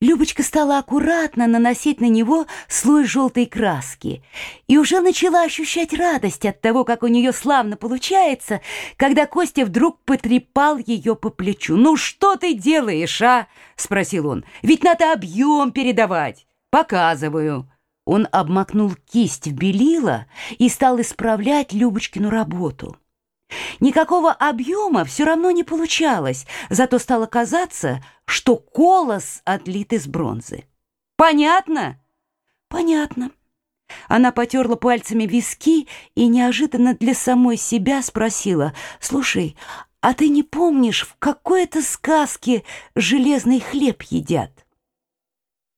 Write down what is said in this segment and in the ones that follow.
Любочка стала аккуратно наносить на него слой желтой краски и уже начала ощущать радость от того, как у нее славно получается, когда Костя вдруг потрепал ее по плечу. «Ну что ты делаешь, а?» — спросил он. «Ведь надо объем передавать». «Показываю». Он обмакнул кисть в белила и стал исправлять Любочкину работу. Никакого объема все равно не получалось, зато стало казаться, что колос отлит из бронзы. «Понятно?» «Понятно». Она потерла пальцами виски и неожиданно для самой себя спросила, «Слушай, а ты не помнишь, в какой-то сказке железный хлеб едят?»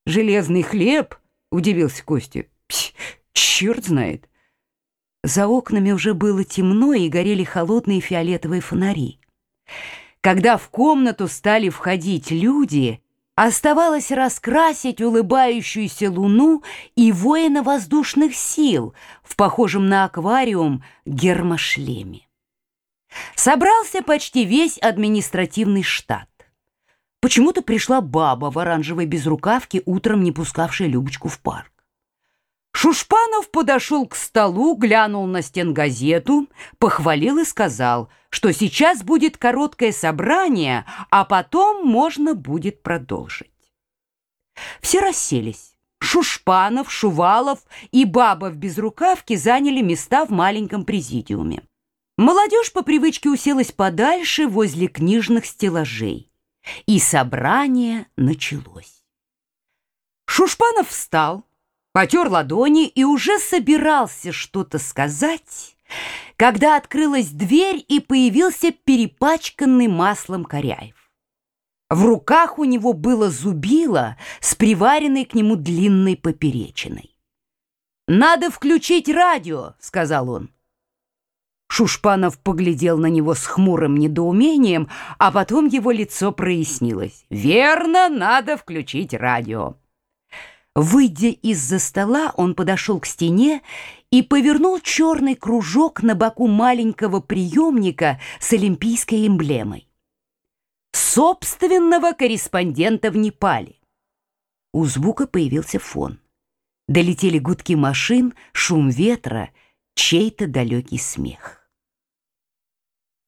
«Железный хлеб?» — удивился Костя. «Черт знает». За окнами уже было темно и горели холодные фиолетовые фонари. Когда в комнату стали входить люди, оставалось раскрасить улыбающуюся луну и воина воздушных сил в похожем на аквариум гермошлеме. Собрался почти весь административный штат. Почему-то пришла баба в оранжевой безрукавке, утром не пускавшая Любочку в парк. Шушпанов подошел к столу, глянул на стенгазету, похвалил и сказал, что сейчас будет короткое собрание, а потом можно будет продолжить. Все расселись. Шушпанов, Шувалов и баба в безрукавке заняли места в маленьком президиуме. Молодежь по привычке уселась подальше возле книжных стеллажей. И собрание началось. Шушпанов встал, потер ладони и уже собирался что-то сказать, когда открылась дверь и появился перепачканный маслом Коряев. В руках у него было зубило с приваренной к нему длинной поперечиной. «Надо включить радио», — сказал он. Шушпанов поглядел на него с хмурым недоумением, а потом его лицо прояснилось. «Верно, надо включить радио». Выйдя из-за стола, он подошел к стене и повернул черный кружок на боку маленького приемника с олимпийской эмблемой. Собственного корреспондента в Непале. У звука появился фон. Долетели гудки машин, шум ветра, чей-то далекий смех.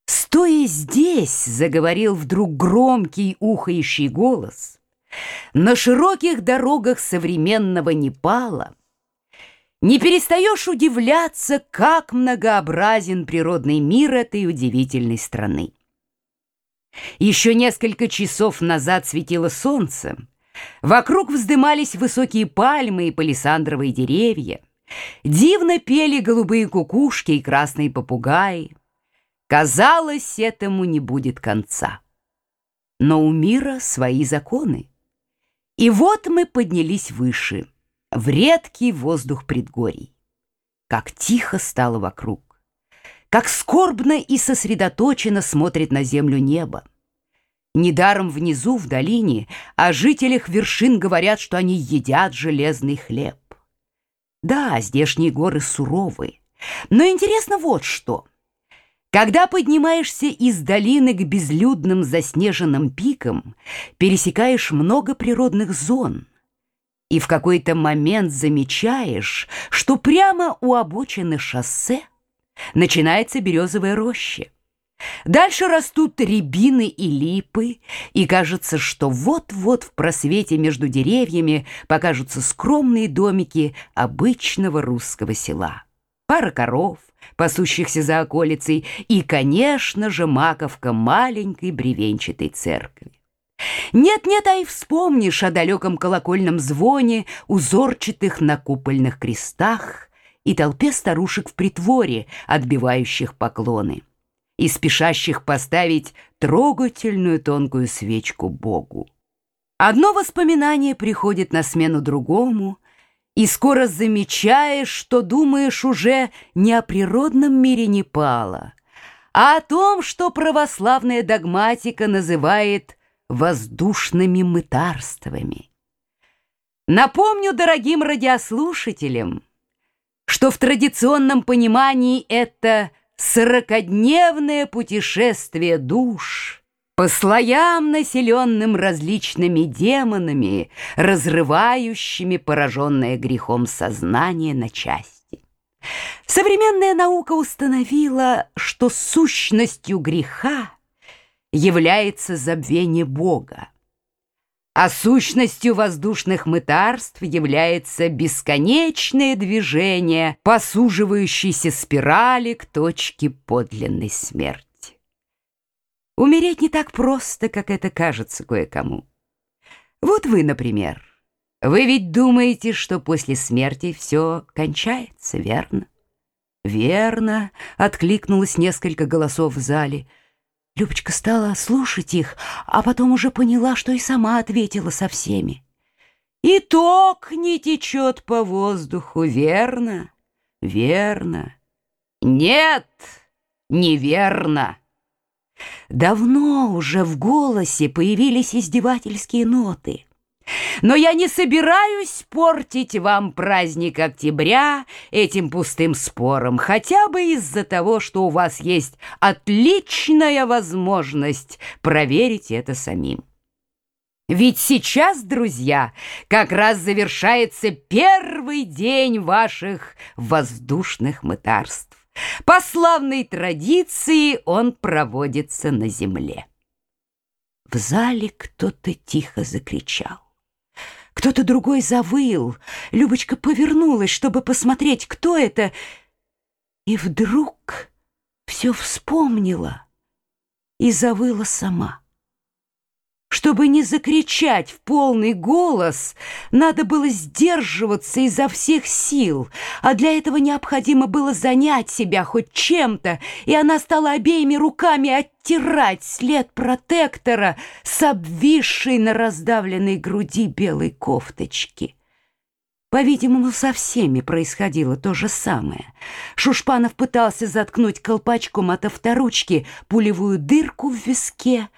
Стоя здесь, заговорил вдруг громкий ухающий голос — на широких дорогах современного Непала не перестаешь удивляться, как многообразен природный мир этой удивительной страны. Еще несколько часов назад светило солнце, вокруг вздымались высокие пальмы и палисандровые деревья, дивно пели голубые кукушки и красные попугаи. Казалось, этому не будет конца. Но у мира свои законы. И вот мы поднялись выше, в редкий воздух предгорий. Как тихо стало вокруг, как скорбно и сосредоточенно смотрит на землю небо. Недаром внизу, в долине, о жителях вершин говорят, что они едят железный хлеб. Да, здешние горы суровые, но интересно вот что — когда поднимаешься из долины к безлюдным заснеженным пикам, пересекаешь много природных зон, и в какой-то момент замечаешь, что прямо у обочины шоссе начинается березовая роща. Дальше растут рябины и липы, и кажется, что вот-вот в просвете между деревьями покажутся скромные домики обычного русского села. Пара коров, пасущихся за околицей, и, конечно же, маковка маленькой бревенчатой церкви. Нет-нет, а и вспомнишь о далеком колокольном звоне, узорчатых на купольных крестах и толпе старушек в притворе, отбивающих поклоны и спешащих поставить трогательную тонкую свечку Богу. Одно воспоминание приходит на смену другому, и скоро замечаешь, что думаешь уже не о природном мире Непала, а о том, что православная догматика называет воздушными мытарствами. Напомню дорогим радиослушателям, что в традиционном понимании это сорокодневное путешествие душ по слоям, населенным различными демонами, разрывающими пораженное грехом сознание на части. Современная наука установила, что сущностью греха является забвение Бога, а сущностью воздушных мытарств является бесконечное движение посуживающейся спирали к точке подлинной смерти. Умереть не так просто, как это кажется кое-кому. Вот вы, например, вы ведь думаете, что после смерти все кончается, верно? Верно, откликнулось несколько голосов в зале. Любочка стала слушать их, а потом уже поняла, что и сама ответила со всеми. И ток не течет по воздуху, верно? Верно. Нет, неверно. Давно уже в голосе появились издевательские ноты. Но я не собираюсь портить вам праздник октября этим пустым спором, хотя бы из-за того, что у вас есть отличная возможность проверить это самим. Ведь сейчас, друзья, как раз завершается первый день ваших воздушных мытарств. По славной традиции он проводится на земле. В зале кто-то тихо закричал. Кто-то другой завыл. Любочка повернулась, чтобы посмотреть, кто это, и вдруг все вспомнила и завыла сама. Чтобы не закричать в полный голос, надо было сдерживаться изо всех сил, а для этого необходимо было занять себя хоть чем-то, и она стала обеими руками оттирать след протектора с обвисшей на раздавленной груди белой кофточки. По-видимому, со всеми происходило то же самое. Шушпанов пытался заткнуть колпачком от авторучки пулевую дырку в виске,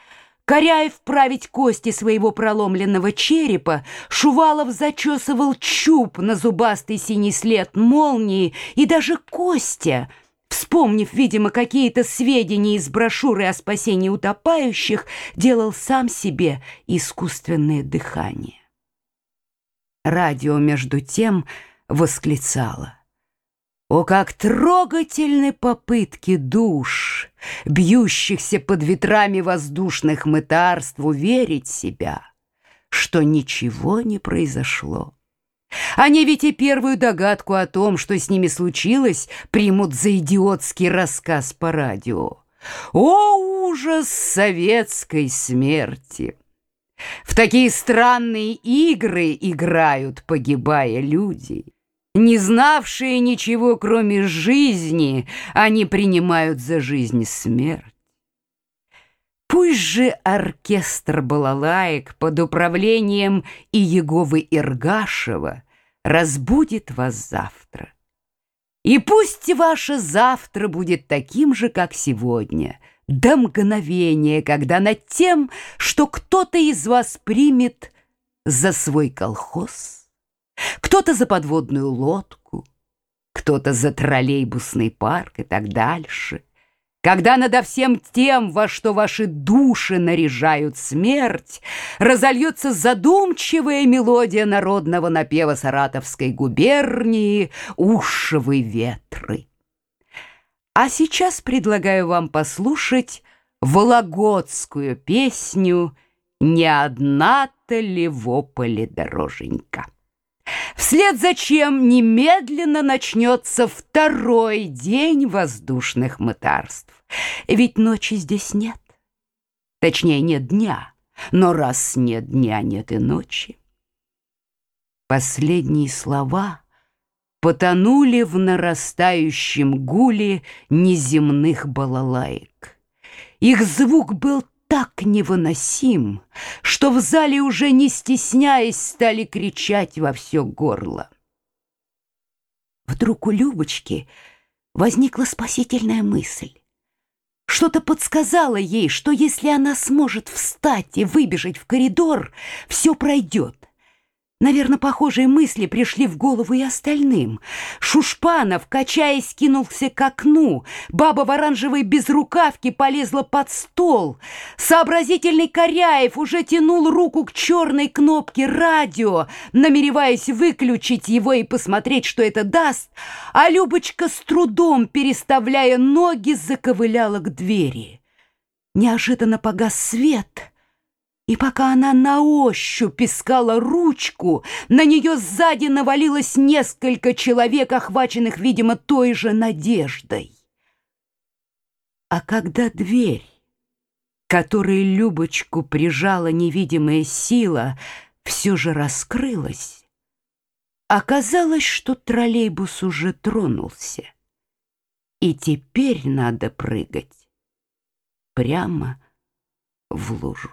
Коряев вправить кости своего проломленного черепа, Шувалов зачесывал чуб на зубастый синий след молнии, и даже Костя, вспомнив, видимо, какие-то сведения из брошюры о спасении утопающих, делал сам себе искусственное дыхание. Радио, между тем, восклицало — о, как трогательны попытки душ, Бьющихся под ветрами воздушных мытарств, Уверить себя, что ничего не произошло. Они ведь и первую догадку о том, что с ними случилось, Примут за идиотский рассказ по радио. О, ужас советской смерти! В такие странные игры играют, погибая люди. Не знавшие ничего, кроме жизни, они принимают за жизнь смерть. Пусть же оркестр балалаек под управлением Иеговы Иргашева разбудит вас завтра. И пусть ваше завтра будет таким же, как сегодня, до мгновения, когда над тем, что кто-то из вас примет за свой колхоз, кто-то за подводную лодку, кто-то за троллейбусный парк и так дальше. Когда надо всем тем, во что ваши души наряжают смерть, разольется задумчивая мелодия народного напева Саратовской губернии «Ушевы ветры». А сейчас предлагаю вам послушать вологодскую песню «Не одна-то ли в дороженька». Вслед за чем немедленно начнется второй день воздушных мытарств. Ведь ночи здесь нет. Точнее, нет дня. Но раз нет дня, нет и ночи. Последние слова потонули в нарастающем гуле неземных балалаек. Их звук был так невыносим, что в зале уже не стесняясь стали кричать во все горло. Вдруг у Любочки возникла спасительная мысль. Что-то подсказало ей, что если она сможет встать и выбежать в коридор, все пройдет. Наверное, похожие мысли пришли в голову и остальным. Шушпанов, качаясь, кинулся к окну. Баба в оранжевой безрукавке полезла под стол. Сообразительный Коряев уже тянул руку к черной кнопке радио, намереваясь выключить его и посмотреть, что это даст, а Любочка с трудом, переставляя ноги, заковыляла к двери. Неожиданно погас свет — и пока она на ощупь искала ручку, на нее сзади навалилось несколько человек, охваченных, видимо, той же надеждой. А когда дверь, которой Любочку прижала невидимая сила, все же раскрылась, оказалось, что троллейбус уже тронулся, и теперь надо прыгать прямо в лужу.